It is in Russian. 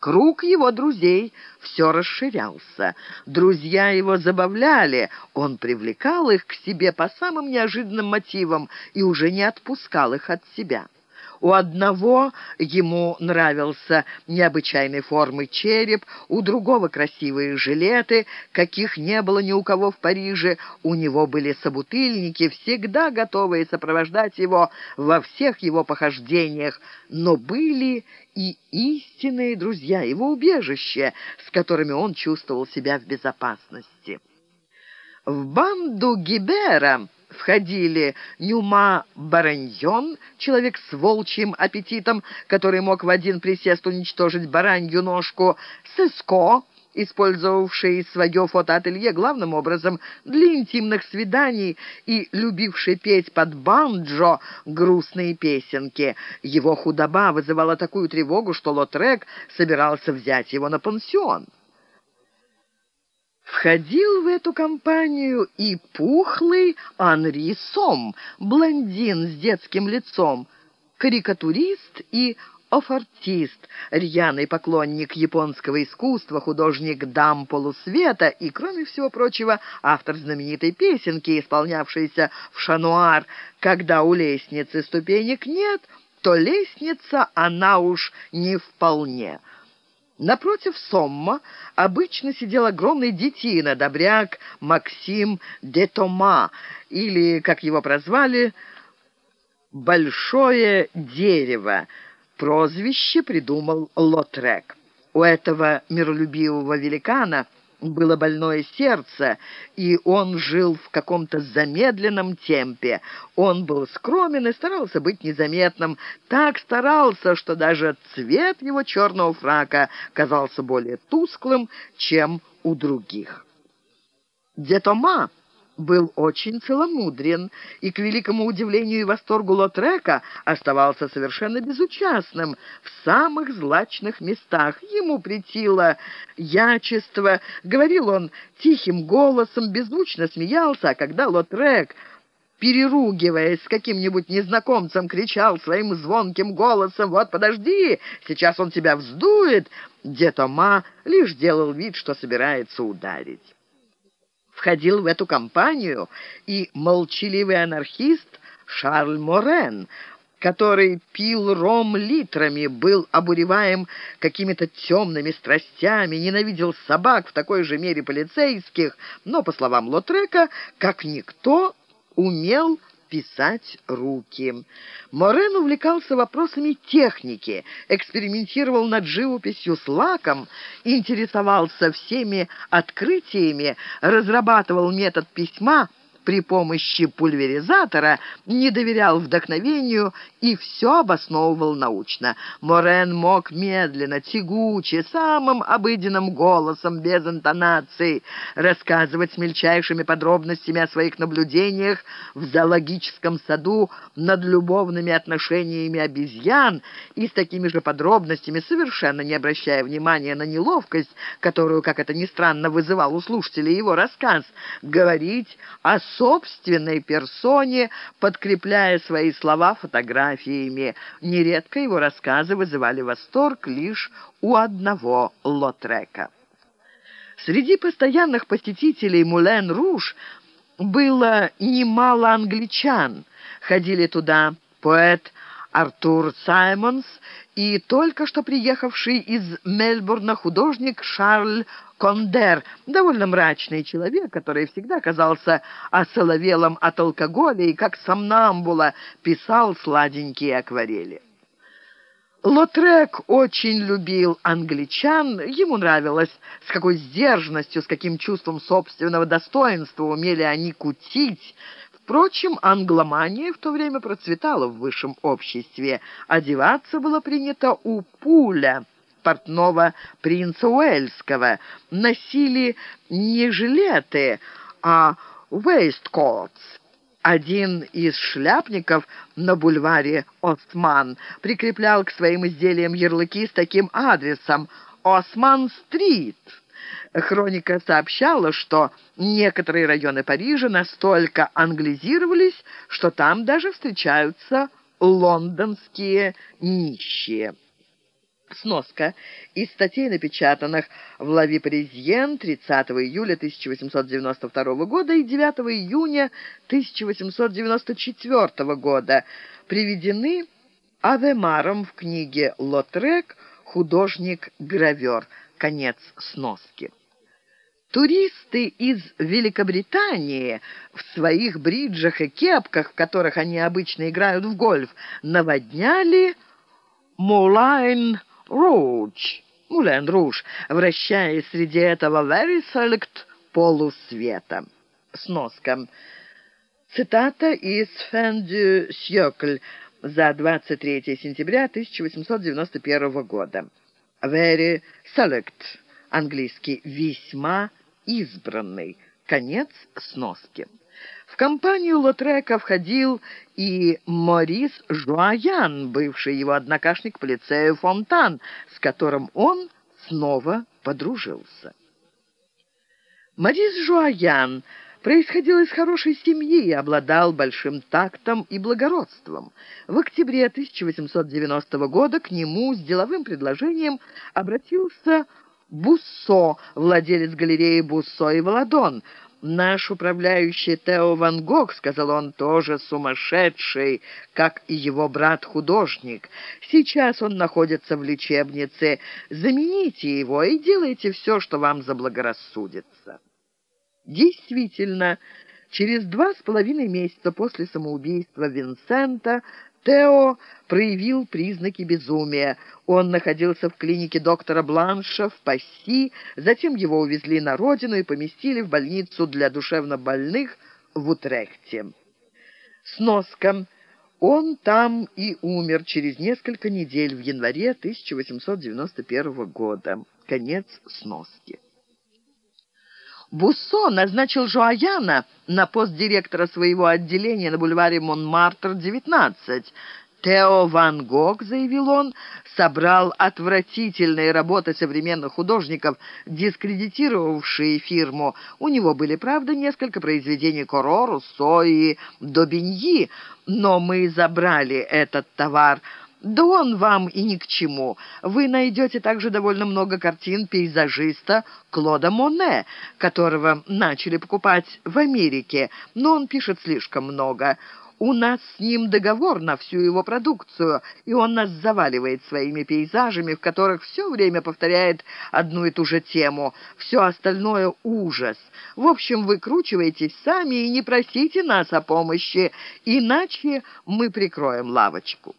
Круг его друзей все расширялся. Друзья его забавляли, он привлекал их к себе по самым неожиданным мотивам и уже не отпускал их от себя. У одного ему нравился необычайной формы череп, у другого красивые жилеты, каких не было ни у кого в Париже. У него были собутыльники, всегда готовые сопровождать его во всех его похождениях, но были и истинные друзья, его убежище, с которыми он чувствовал себя в безопасности. В банду Гибера входили Нюма Бараньон, человек с волчьим аппетитом, который мог в один присест уничтожить баранью ножку, Сыско, использовавший свое фотоателье главным образом для интимных свиданий и любивший петь под банджо грустные песенки. Его худоба вызывала такую тревогу, что Лотрек собирался взять его на пансион. Входил в эту компанию и пухлый Анри Сом, блондин с детским лицом, карикатурист и офартист, рьяный поклонник японского искусства, художник дам полусвета и, кроме всего прочего, автор знаменитой песенки, исполнявшейся в шануар «Когда у лестницы ступенек нет, то лестница она уж не вполне». Напротив Сомма обычно сидел огромный детина, добряк Максим де Тома, или, как его прозвали, «Большое дерево». Прозвище придумал Лотрек. У этого миролюбивого великана – было больное сердце, и он жил в каком-то замедленном темпе. Он был скромен и старался быть незаметным. Так старался, что даже цвет его черного фрака казался более тусклым, чем у других. Детома был очень целомудрен и, к великому удивлению и восторгу Лотрека, оставался совершенно безучастным в самых злачных местах. Ему притило ячество, говорил он тихим голосом, беззвучно смеялся, а когда Лотрек переругиваясь с каким-нибудь незнакомцем, кричал своим звонким голосом «Вот, подожди, сейчас он тебя вздует!» Детома лишь делал вид, что собирается ударить входил в эту компанию и молчаливый анархист Шарль Морен, который пил ром литрами, был обуреваем какими-то темными страстями, ненавидел собак в такой же мере полицейских, но, по словам Лотрека, как никто умел писать руки. Морен увлекался вопросами техники, экспериментировал над живописью с лаком, интересовался всеми открытиями, разрабатывал метод письма – при помощи пульверизатора, не доверял вдохновению и все обосновывал научно. Морен мог медленно, тягуче, самым обыденным голосом, без интонации, рассказывать с мельчайшими подробностями о своих наблюдениях в зоологическом саду над любовными отношениями обезьян и с такими же подробностями, совершенно не обращая внимания на неловкость, которую, как это ни странно, вызывал у слушателей его рассказ, говорить о собственной персоне, подкрепляя свои слова фотографиями. Нередко его рассказы вызывали восторг лишь у одного Лотрека. Среди постоянных посетителей Мулен-Руж было немало англичан. Ходили туда поэт Артур Саймонс и только что приехавший из Мельбурна художник Шарль Кондер, довольно мрачный человек, который всегда казался осоловелым от алкоголя и, как сомнамбула, писал сладенькие акварели. Лотрек очень любил англичан, ему нравилось, с какой сдержанностью, с каким чувством собственного достоинства умели они кутить, Впрочем, англомания в то время процветала в высшем обществе. Одеваться было принято у пуля портного принца Уэльского. Носили не жилеты, а вейсткотс. Один из шляпников на бульваре Осман прикреплял к своим изделиям ярлыки с таким адресом «Осман-стрит». Хроника сообщала, что некоторые районы Парижа настолько англизировались, что там даже встречаются лондонские нищие. Сноска. Из статей, напечатанных в «Лави Паризьен» 30 июля 1892 года и 9 июня 1894 года приведены Авемаром в книге «Лотрек. Художник-гравер». Конец сноски. Туристы из Великобритании в своих бриджах и кепках, в которых они обычно играют в гольф, наводняли Мулайн Роуч, Мулен Руж, вращаясь среди этого very select полусвета. Сноска. Цитата из «Fin du siècle» за 23 сентября 1891 года. «Very select» английский «весьма избранный». Конец сноски. В компанию Лотрека входил и Морис Жуаян, бывший его однокашник по лицею Фонтан, с которым он снова подружился. Морис Жуаян происходил из хорошей семьи и обладал большим тактом и благородством. В октябре 1890 года к нему с деловым предложением обратился Буссо, владелец галереи Буссо и Володон. «Наш управляющий Тео Ван Гог, — сказал он, — тоже сумасшедший, как и его брат-художник. Сейчас он находится в лечебнице. Замените его и делайте все, что вам заблагорассудится». Действительно, через два с половиной месяца после самоубийства Винсента Тео проявил признаки безумия. Он находился в клинике доктора Бланша в Пасси, затем его увезли на родину и поместили в больницу для душевнобольных в Утрехте. Сноска. Он там и умер через несколько недель в январе 1891 года. Конец сноски. Буссо назначил Жуаяна на пост директора своего отделения на бульваре Монмартр, 19. Тео Ван Гог, заявил он, собрал отвратительные работы современных художников, дискредитировавшие фирму. У него были, правда, несколько произведений Коро, Руссо и Добиньи, но мы забрали этот товар – да он вам и ни к чему. Вы найдете также довольно много картин пейзажиста Клода Моне, которого начали покупать в Америке, но он пишет слишком много. У нас с ним договор на всю его продукцию, и он нас заваливает своими пейзажами, в которых все время повторяет одну и ту же тему. Все остальное — ужас. В общем, выкручивайтесь сами и не просите нас о помощи, иначе мы прикроем лавочку.